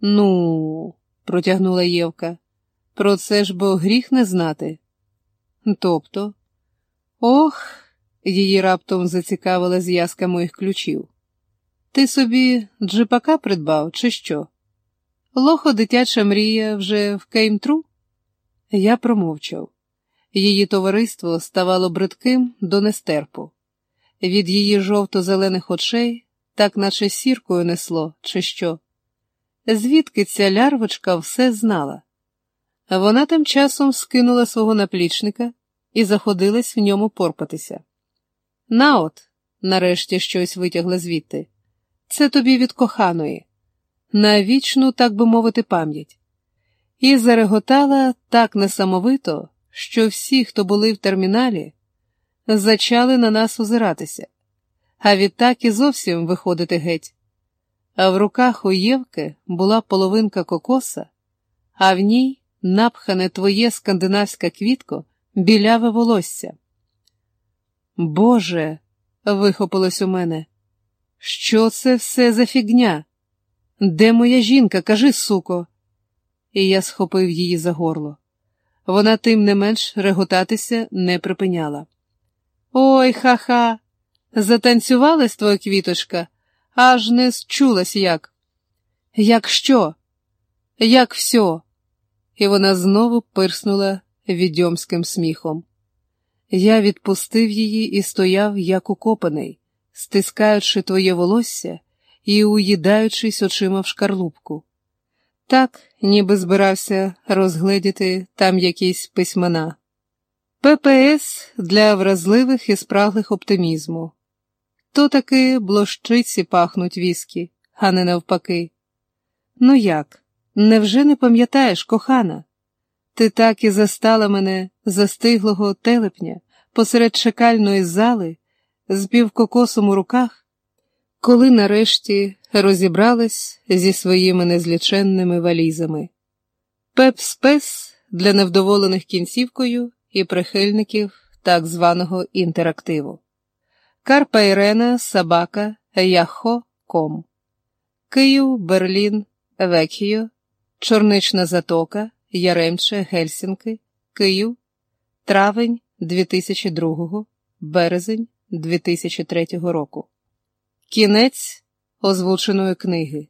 Ну, протягнула Євка, про це ж бо гріх не знати. Тобто, ох, її раптом зацікавила зв'язка моїх ключів. Ти собі джипака придбав, чи що? Лохо дитяча мрія вже в Кеймтру? Я промовчав. Її товариство ставало бридким до нестерпу. Від її жовто-зелених очей, так наче сіркою несло, чи що. Звідки ця лярвочка все знала? Вона тим часом скинула свого наплічника і заходилась в ньому порпатися. На от, нарешті щось витягла звідти. Це тобі від коханої, на вічну, так би мовити, пам'ять. І зареготала так несамовито, що всі, хто були в терміналі, зачали на нас озиратися, а відтак і зовсім виходити геть. А в руках у Євки була половинка кокоса, а в ній напхане твоє скандинавське квітко, біляве волосся. Боже, вихопилось у мене, що це все за фігня? Де моя жінка? Кажи, суко. І я схопив її за горло. Вона тим не менш реготатися не припиняла. Ой, ха-ха, затанцювалась твоя квіточка, аж не счулась як. Як що? Як все? І вона знову пирснула відьомським сміхом. Я відпустив її і стояв, як укопаний, стискаючи твоє волосся і уїдаючись очима в шкарлупку. Так, ніби збирався розгледіти там якісь письмена. ППС для вразливих і спраглих оптимізму. То таки блощиці пахнуть віскі, а не навпаки. Ну як? Невже не пам'ятаєш, кохана? Ти так і застала мене застиглого телепня посеред чекальної зали з півкокосом у руках, коли нарешті розібралась зі своїми незліченними валізами. Пепспес для невдоволених кінцівкою і прихильників так званого інтерактиву. Карпа Ірена, Собака, Яхо, Ком. Київ, Берлін, Векхіо, Чорнична Затока, Яремче, Гельсінки, Київ, Травень 2002, Березень 2003 року. Кінець озвученої книги.